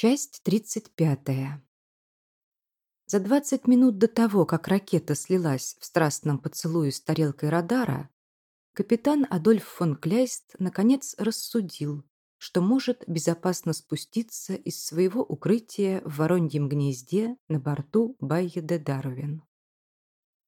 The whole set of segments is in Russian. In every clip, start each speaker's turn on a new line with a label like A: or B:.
A: Часть 35. За 20 минут до того, как ракета слилась в страстном поцелуе с тарелкой радара, капитан Адольф фон Кляйст наконец рассудил, что может безопасно спуститься из своего укрытия в Вороньем гнезде на борту Байе де Дарвин.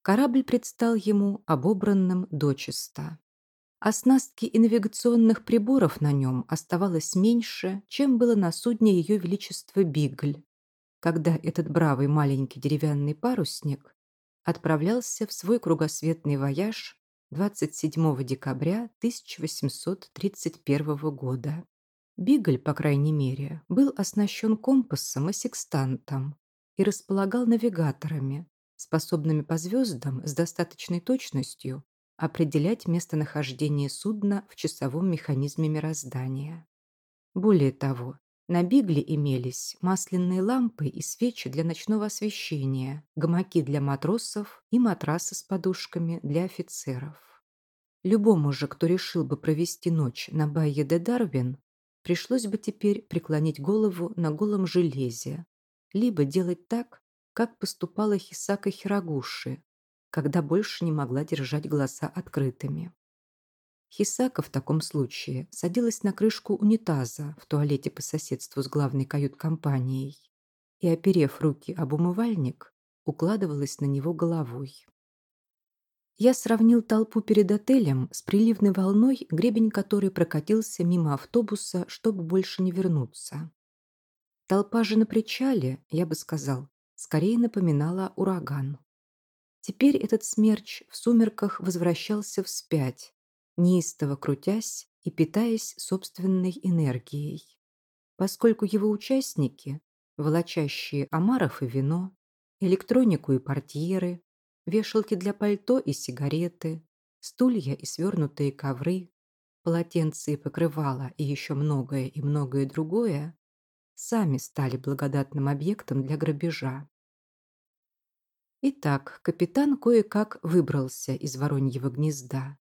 A: Корабль предстал ему обобранным дочисто. Оснастки и навигационных приборов на нем оставалось меньше, чем было на судне Ее Величества Бигль, когда этот бравый маленький деревянный парусник отправлялся в свой кругосветный вояж 27 декабря 1831 года. Бигль, по крайней мере, был оснащен компасом и секстантом и располагал навигаторами, способными по звездам с достаточной точностью определять местонахождение судна в часовом механизме мироздания. Более того, на бигле имелись масляные лампы и свечи для ночного освещения, гамаки для матросов и матрасы с подушками для офицеров. Любому же, кто решил бы провести ночь на Байе де Дарвин, пришлось бы теперь преклонить голову на голом железе, либо делать так, как поступала Хисака Хирогуши, когда больше не могла держать глаза открытыми. Хисака в таком случае садилась на крышку унитаза в туалете по соседству с главной кают-компанией и, оперев руки об умывальник, укладывалась на него головой. Я сравнил толпу перед отелем с приливной волной, гребень которой прокатился мимо автобуса, чтобы больше не вернуться. Толпа же на причале, я бы сказал, скорее напоминала ураган. Теперь этот смерч в сумерках возвращался вспять, неистово крутясь и питаясь собственной энергией. Поскольку его участники, волочащие омаров и вино, электронику и портьеры, вешалки для пальто и сигареты, стулья и свернутые ковры, полотенца и покрывала и еще многое и многое другое, сами стали благодатным объектом для грабежа. Итак, капитан кое-как выбрался из вороньего гнезда.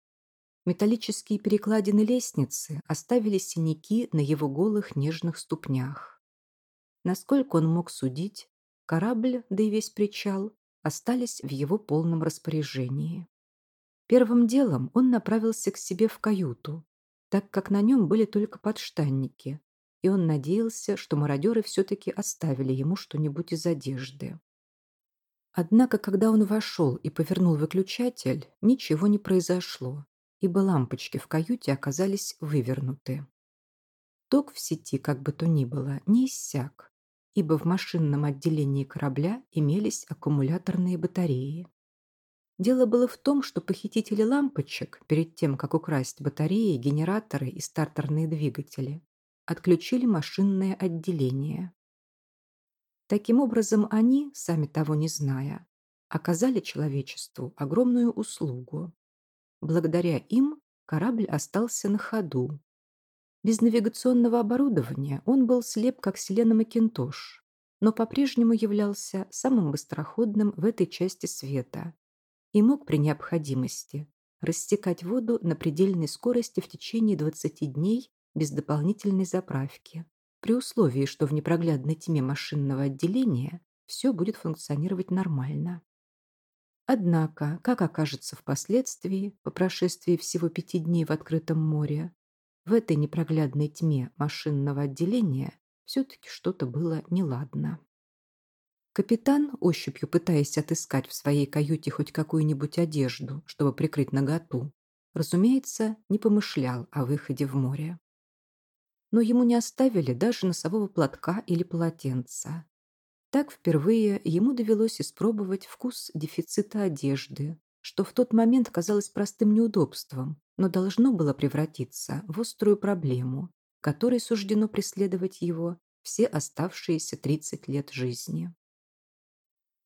A: Металлические перекладины лестницы оставили синяки на его голых нежных ступнях. Насколько он мог судить, корабль, да и весь причал, остались в его полном распоряжении. Первым делом он направился к себе в каюту, так как на нем были только подштанники, и он надеялся, что мародеры все-таки оставили ему что-нибудь из одежды. Однако, когда он вошел и повернул выключатель, ничего не произошло, ибо лампочки в каюте оказались вывернуты. Ток в сети, как бы то ни было, не иссяк, ибо в машинном отделении корабля имелись аккумуляторные батареи. Дело было в том, что похитители лампочек, перед тем, как украсть батареи, генераторы и стартерные двигатели, отключили машинное отделение. Таким образом, они, сами того не зная, оказали человечеству огромную услугу. Благодаря им корабль остался на ходу. Без навигационного оборудования он был слеп, как Селена Макинтош, но по-прежнему являлся самым быстроходным в этой части света и мог при необходимости растекать воду на предельной скорости в течение 20 дней без дополнительной заправки при условии, что в непроглядной тьме машинного отделения все будет функционировать нормально. Однако, как окажется впоследствии, по прошествии всего пяти дней в открытом море, в этой непроглядной тьме машинного отделения все-таки что-то было неладно. Капитан, ощупью пытаясь отыскать в своей каюте хоть какую-нибудь одежду, чтобы прикрыть наготу, разумеется, не помышлял о выходе в море но ему не оставили даже носового платка или полотенца. Так впервые ему довелось испробовать вкус дефицита одежды, что в тот момент казалось простым неудобством, но должно было превратиться в острую проблему, которой суждено преследовать его все оставшиеся 30 лет жизни.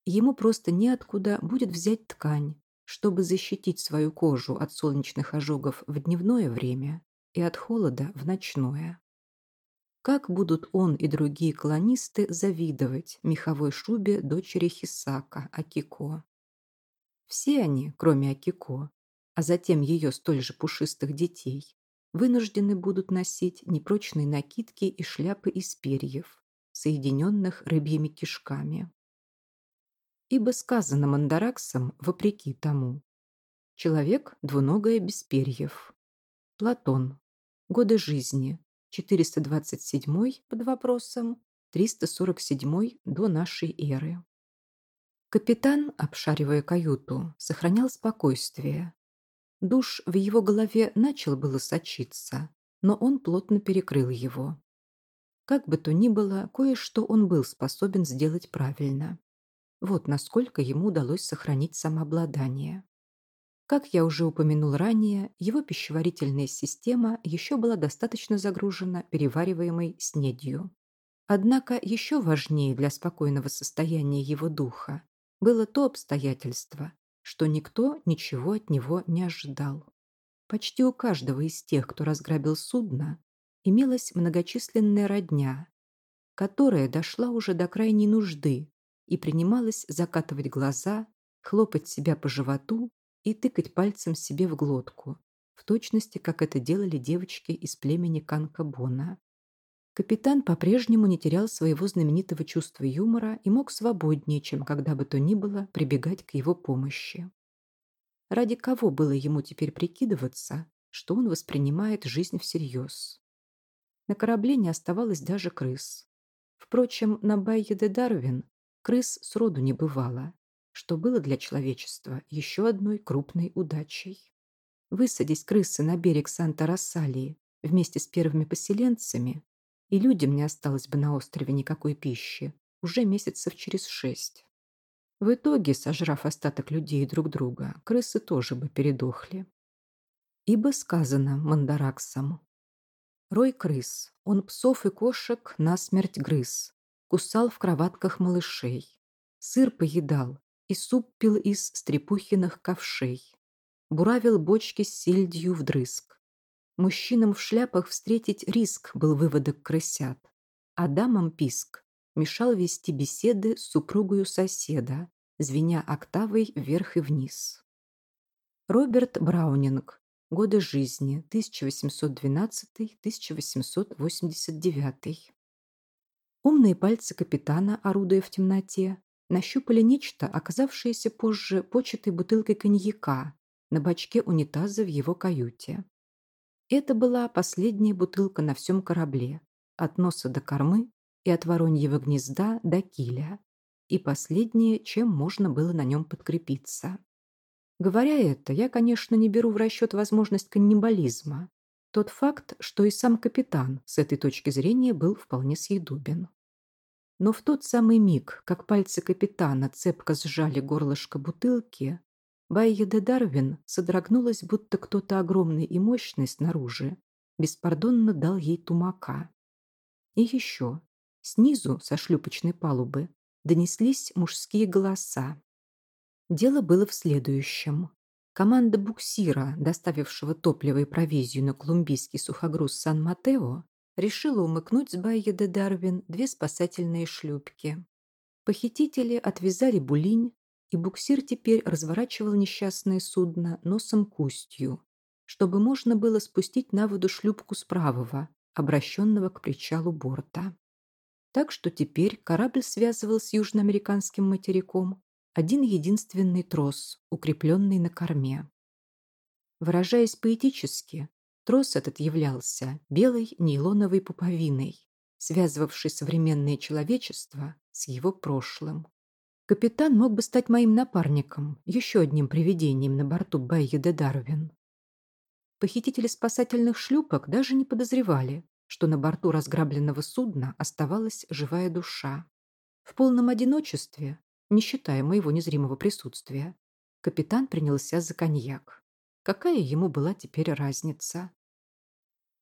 A: Ему просто неоткуда будет взять ткань, чтобы защитить свою кожу от солнечных ожогов в дневное время и от холода в ночное. Как будут он и другие колонисты завидовать меховой шубе дочери Хисака, Акико. Все они, кроме Акико, а затем ее столь же пушистых детей, вынуждены будут носить непрочные накидки и шляпы из перьев, соединенных рыбьими кишками. Ибо сказано Мандараксом вопреки тому. Человек двуногое без перьев. Платон. Годы жизни. 427 под вопросом, 347 до нашей эры. Капитан, обшаривая каюту, сохранял спокойствие. Душ в его голове начал было сочиться, но он плотно перекрыл его. Как бы то ни было, кое-что он был способен сделать правильно. Вот насколько ему удалось сохранить самообладание. Как я уже упомянул ранее, его пищеварительная система еще была достаточно загружена перевариваемой снедью. Однако еще важнее для спокойного состояния его духа было то обстоятельство, что никто ничего от него не ожидал. Почти у каждого из тех, кто разграбил судно, имелась многочисленная родня, которая дошла уже до крайней нужды и принималась закатывать глаза, хлопать себя по животу и тыкать пальцем себе в глотку, в точности, как это делали девочки из племени Канкабона. Капитан по-прежнему не терял своего знаменитого чувства юмора и мог свободнее, чем когда бы то ни было, прибегать к его помощи. Ради кого было ему теперь прикидываться, что он воспринимает жизнь всерьез? На корабле не оставалось даже крыс. Впрочем, на Байе Дарвин крыс сроду не бывало, что было для человечества еще одной крупной удачей. Высадись крысы на берег Санта-Рассалии вместе с первыми поселенцами, и людям не осталось бы на острове никакой пищи уже месяцев через шесть. В итоге, сожрав остаток людей друг друга, крысы тоже бы передохли. Ибо сказано мандараксам. Рой крыс, он псов и кошек насмерть грыз, кусал в кроватках малышей, сыр поедал, и суп пил из стрепухиных ковшей. Буравил бочки с сельдью вдрызг. Мужчинам в шляпах встретить риск был выводок крысят, а дамам писк мешал вести беседы с супругою соседа, звеня октавой вверх и вниз. Роберт Браунинг. Годы жизни 1812-1889. Умные пальцы капитана, орудуя в темноте, нащупали нечто, оказавшееся позже початой бутылкой коньяка на бачке унитаза в его каюте. Это была последняя бутылка на всем корабле, от носа до кормы и от вороньего гнезда до киля, и последнее, чем можно было на нем подкрепиться. Говоря это, я, конечно, не беру в расчет возможность каннибализма, тот факт, что и сам капитан с этой точки зрения был вполне съедобен. Но в тот самый миг, как пальцы капитана цепко сжали горлышко бутылки, Байя де Дарвин содрогнулась, будто кто-то огромный и мощный снаружи беспардонно дал ей тумака. И еще, снизу, со шлюпочной палубы, донеслись мужские голоса. Дело было в следующем. Команда буксира, доставившего топливо и провизию на колумбийский сухогруз Сан-Матео, решила умыкнуть с Байя де Дарвин две спасательные шлюпки. Похитители отвязали булинь, и буксир теперь разворачивал несчастное судно носом к устью, чтобы можно было спустить на воду шлюпку с правого, обращенного к причалу борта. Так что теперь корабль связывал с южноамериканским материком один единственный трос, укрепленный на корме. Выражаясь поэтически, Трос этот являлся белой нейлоновой пуповиной, связывавшей современное человечество с его прошлым. Капитан мог бы стать моим напарником, еще одним привидением на борту Байя де Дарвин. Похитители спасательных шлюпок даже не подозревали, что на борту разграбленного судна оставалась живая душа. В полном одиночестве, не считая моего незримого присутствия, капитан принялся за коньяк. Какая ему была теперь разница?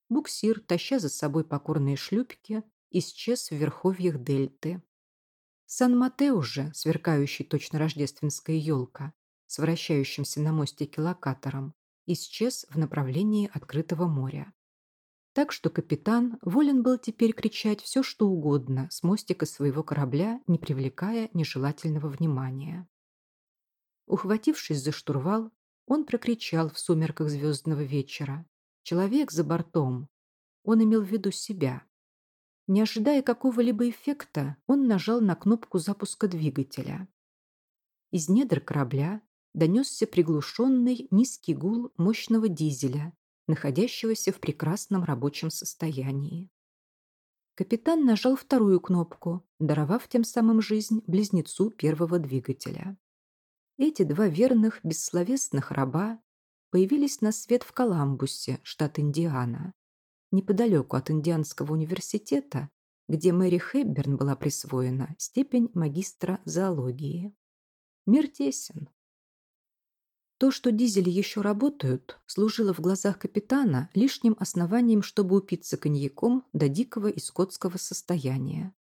A: Буксир, таща за собой покорные шлюпки, исчез в верховьях дельты. Сан-Матео же, сверкающий точно рождественская елка, с вращающимся на мостике локатором, исчез в направлении открытого моря. Так что капитан волен был теперь кричать все, что угодно с мостика своего корабля, не привлекая нежелательного внимания. Ухватившись за штурвал, он прокричал в сумерках звездного вечера. Человек за бортом. Он имел в виду себя. Не ожидая какого-либо эффекта, он нажал на кнопку запуска двигателя. Из недр корабля донесся приглушенный низкий гул мощного дизеля, находящегося в прекрасном рабочем состоянии. Капитан нажал вторую кнопку, даровав тем самым жизнь близнецу первого двигателя. Эти два верных, бессловесных раба появились на свет в Коламбусе, штат Индиана, неподалеку от Индианского университета, где Мэри Хэбберн была присвоена степень магистра зоологии. Мир тесен. То, что дизели еще работают, служило в глазах капитана лишним основанием, чтобы упиться коньяком до дикого и скотского состояния.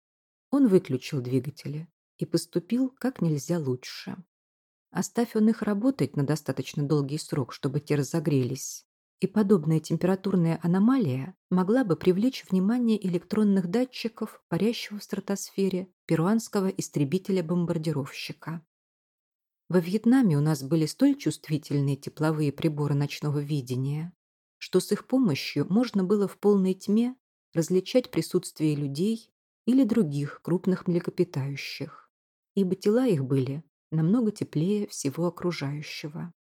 A: Он выключил двигатели и поступил как нельзя лучше. Оставь он их работать на достаточно долгий срок, чтобы те разогрелись, и подобная температурная аномалия могла бы привлечь внимание электронных датчиков, парящего в стратосфере перуанского истребителя-бомбардировщика. Во Вьетнаме у нас были столь чувствительные тепловые приборы ночного видения, что с их помощью можно было в полной тьме различать присутствие людей или других крупных млекопитающих, ибо тела их были намного теплее всего окружающего.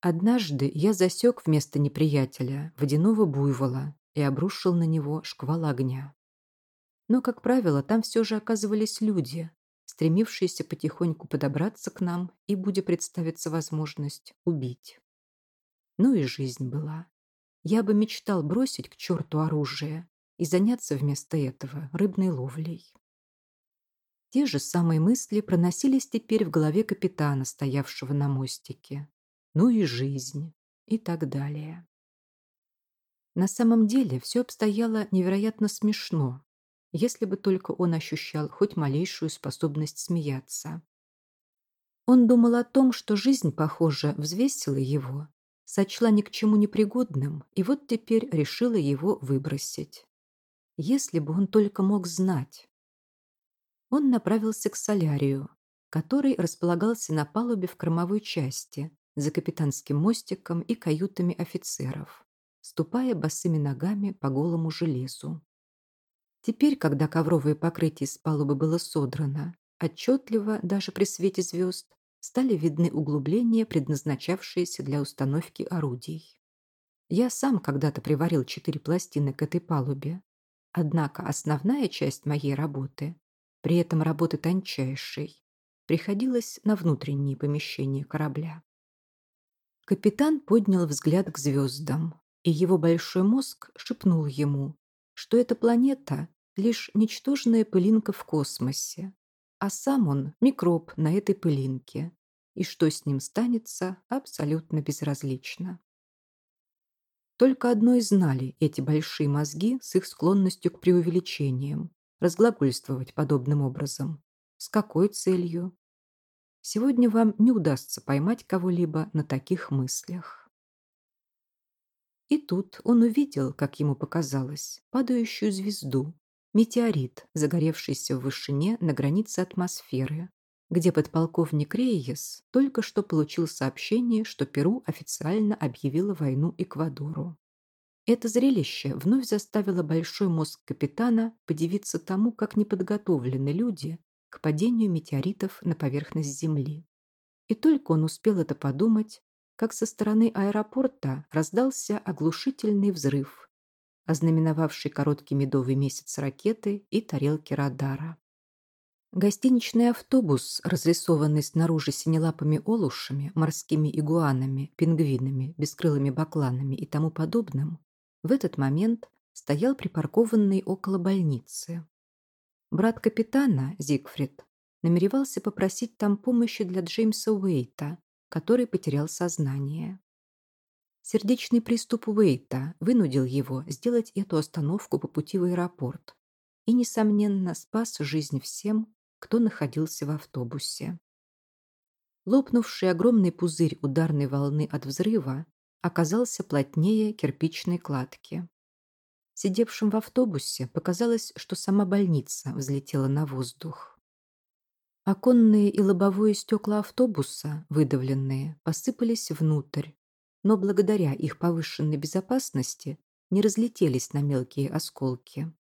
A: Однажды я засек вместо неприятеля водяного буйвола и обрушил на него шквал огня. Но, как правило, там все же оказывались люди, стремившиеся потихоньку подобраться к нам и, будя представиться возможность, убить. Ну и жизнь была. Я бы мечтал бросить к черту оружие и заняться вместо этого рыбной ловлей. Те же самые мысли проносились теперь в голове капитана, стоявшего на мостике. Ну и жизнь, и так далее. На самом деле все обстояло невероятно смешно, если бы только он ощущал хоть малейшую способность смеяться. Он думал о том, что жизнь, похоже, взвесила его, сочла ни к чему непригодным и вот теперь решила его выбросить. Если бы он только мог знать. Он направился к солярию, который располагался на палубе в кормовой части, за капитанским мостиком и каютами офицеров, ступая босыми ногами по голому железу. Теперь, когда ковровое покрытие с палубы было содрано, отчетливо, даже при свете звезд, стали видны углубления, предназначавшиеся для установки орудий. Я сам когда-то приварил четыре пластины к этой палубе. Однако основная часть моей работы, при этом работы тончайшей, приходилась на внутренние помещения корабля. Капитан поднял взгляд к звездам, и его большой мозг шепнул ему, что эта планета лишь ничтожная пылинка в космосе, а сам он микроб на этой пылинке, и что с ним станется, абсолютно безразлично. Только одно и знали эти большие мозги с их склонностью к преувеличениям, разглагольствовать подобным образом. С какой целью? Сегодня вам не удастся поймать кого-либо на таких мыслях. И тут он увидел, как ему показалось, падающую звезду, метеорит, загоревшийся в вышине на границе атмосферы, где подполковник Рейес только что получил сообщение, что Перу официально объявило войну Эквадору. Это зрелище вновь заставило большой мозг капитана подивиться тому, как неподготовлены люди к падению метеоритов на поверхность Земли. И только он успел это подумать, как со стороны аэропорта раздался оглушительный взрыв, ознаменовавший короткий медовый месяц ракеты и тарелки радара. Гостиничный автобус, разрисованный снаружи синелапыми олушами, морскими игуанами, пингвинами, бескрылыми бакланами и тому подобным, в этот момент стоял припаркованный около больницы. Брат капитана, Зигфрид, намеревался попросить там помощи для Джеймса Уэйта, который потерял сознание. Сердечный приступ Уэйта вынудил его сделать эту остановку по пути в аэропорт и, несомненно, спас жизнь всем, кто находился в автобусе. Лопнувший огромный пузырь ударной волны от взрыва оказался плотнее кирпичной кладки. Сидевшим в автобусе показалось, что сама больница взлетела на воздух. Оконные и лобовое стекла автобуса, выдавленные, посыпались внутрь, но благодаря их повышенной безопасности не разлетелись на мелкие осколки.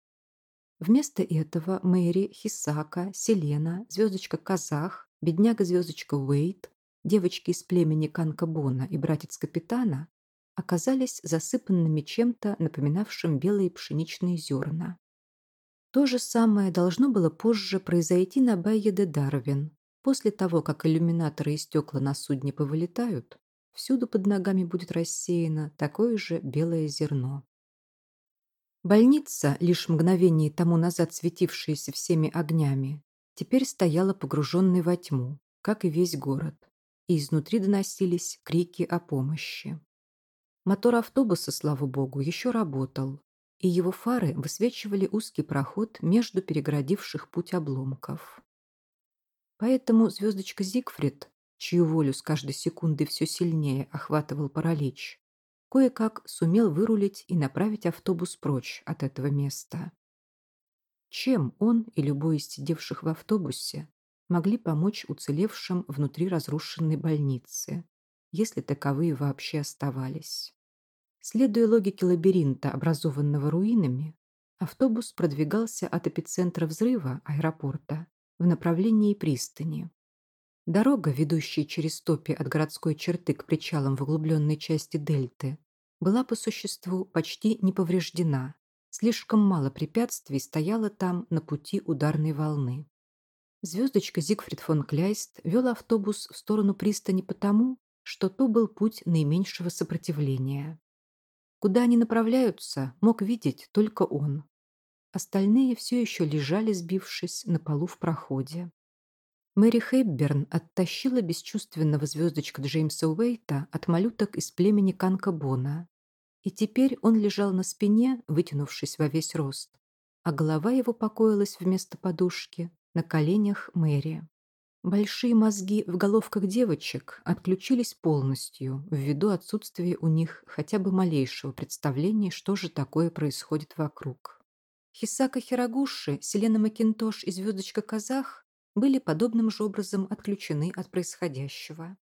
A: Вместо этого Мэри, Хисака, Селена, звездочка Казах, бедняга-звездочка Уэйт, девочки из племени Канкабона и братец капитана оказались засыпанными чем-то, напоминавшим белые пшеничные зерна. То же самое должно было позже произойти на Байе де Дарвин. После того, как иллюминаторы и стекла на судне повылетают, всюду под ногами будет рассеяно такое же белое зерно. Больница, лишь мгновение тому назад светившаяся всеми огнями, теперь стояла погруженной во тьму, как и весь город, и изнутри доносились крики о помощи. Мотор автобуса, слава богу, еще работал, и его фары высвечивали узкий проход между перегородивших путь обломков. Поэтому звездочка Зигфрид, чью волю с каждой секундой все сильнее охватывал паралич, кое-как сумел вырулить и направить автобус прочь от этого места. Чем он и любой из сидевших в автобусе могли помочь уцелевшим внутри разрушенной больницы, если таковые вообще оставались? Следуя логике лабиринта, образованного руинами, автобус продвигался от эпицентра взрыва аэропорта в направлении пристани. Дорога, ведущая через топи от городской черты к причалам в углубленной части дельты, была по существу почти не повреждена. Слишком мало препятствий стояло там на пути ударной волны. Звездочка Зигфрид фон Кляйст вел автобус в сторону пристани потому, что то был путь наименьшего сопротивления. Куда они направляются, мог видеть только он. Остальные все еще лежали, сбившись на полу в проходе. Мэри Хэбберн оттащила бесчувственного звездочка Джеймса Уэйта от малюток из племени Канкабона. И теперь он лежал на спине, вытянувшись во весь рост, а голова его покоилась вместо подушки на коленях Мэри. Большие мозги в головках девочек отключились полностью ввиду отсутствия у них хотя бы малейшего представления, что же такое происходит вокруг. Хисака Хирагуши, Селена Макинтош и Звездочка Казах были подобным же образом отключены от происходящего.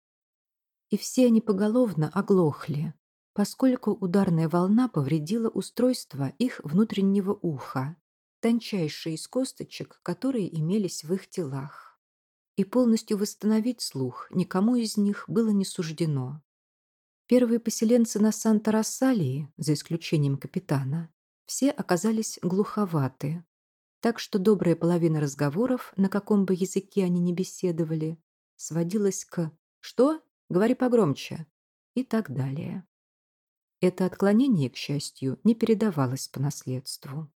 A: И все они поголовно оглохли, поскольку ударная волна повредила устройство их внутреннего уха, тончайшие из косточек, которые имелись в их телах. И полностью восстановить слух никому из них было не суждено. Первые поселенцы на Санта-Рассалии, за исключением капитана, все оказались глуховаты, так что добрая половина разговоров, на каком бы языке они ни беседовали, сводилась к «что? Говори погромче» и так далее. Это отклонение, к счастью, не передавалось по наследству.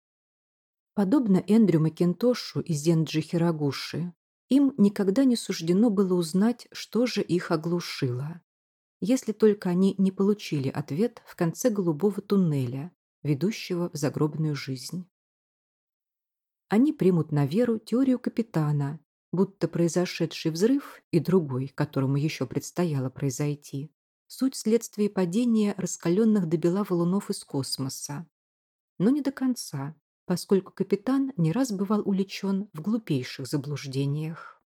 A: Подобно Эндрю Макинтошу и Зенджи Хирагуши, им никогда не суждено было узнать, что же их оглушило, если только они не получили ответ в конце голубого туннеля, ведущего в загробную жизнь. Они примут на веру теорию капитана, будто произошедший взрыв и другой, которому еще предстояло произойти, суть следствия падения раскаленных до бела валунов из космоса. Но не до конца, поскольку капитан не раз бывал уличен в глупейших заблуждениях.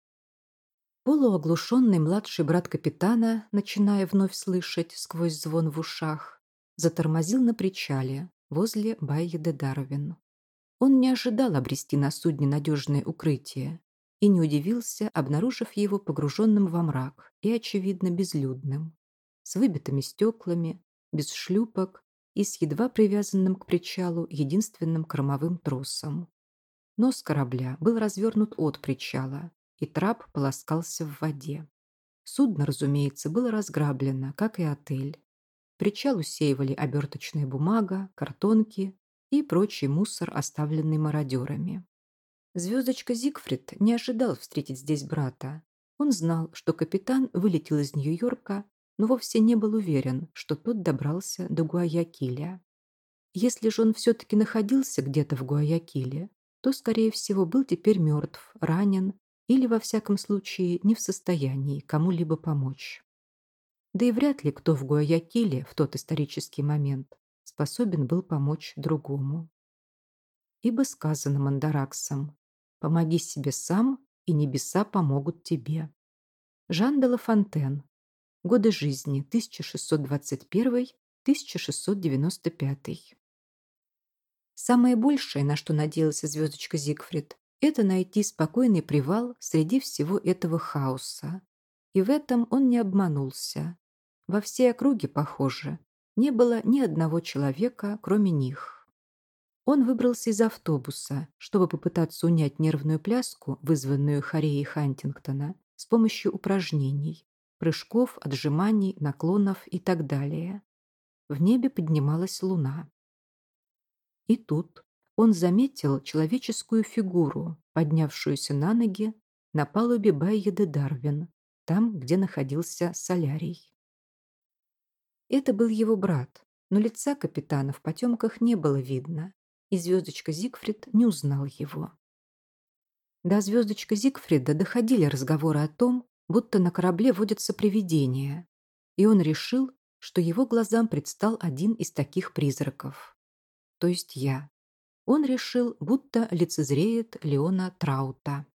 A: Полуоглушенный младший брат капитана, начиная вновь слышать сквозь звон в ушах, затормозил на причале возле Байи де Дарвин. Он не ожидал обрести на судне надежное укрытие и не удивился, обнаружив его погруженным во мрак и, очевидно, безлюдным, с выбитыми стеклами, без шлюпок и с едва привязанным к причалу единственным кормовым тросом. Нос корабля был развернут от причала, и трап полоскался в воде. Судно, разумеется, было разграблено, как и отель. Причал усеивали оберточная бумага, картонки и прочий мусор, оставленный мародерами. Звездочка Зигфрид не ожидал встретить здесь брата. Он знал, что капитан вылетел из Нью-Йорка, но вовсе не был уверен, что тот добрался до Гуаякиля. Если же он все-таки находился где-то в Гуаякиле, то, скорее всего, был теперь мертв, ранен или, во всяком случае, не в состоянии кому-либо помочь. Да и вряд ли кто в Гуаякиле в тот исторический момент способен был помочь другому. Ибо сказано Мандараксом «Помоги себе сам, и небеса помогут тебе». Жан де Ла Фонтен. Годы жизни 1621-1695. Самое большее, на что надеялся звездочка Зигфрид, это найти спокойный привал среди всего этого хаоса. И в этом он не обманулся. Во всей округе, похоже, не было ни одного человека, кроме них. Он выбрался из автобуса, чтобы попытаться унять нервную пляску, вызванную Хореей Хантингтона, с помощью упражнений, прыжков, отжиманий, наклонов и так далее. В небе поднималась луна. И тут он заметил человеческую фигуру, поднявшуюся на ноги на палубе Байя де Дарвин, там, где находился солярий. Это был его брат, но лица капитана в потемках не было видно, и звездочка Зигфрид не узнал его. До звездочка Зигфрида доходили разговоры о том, будто на корабле водятся привидения, и он решил, что его глазам предстал один из таких призраков. То есть я. Он решил, будто лицезреет Леона Траута.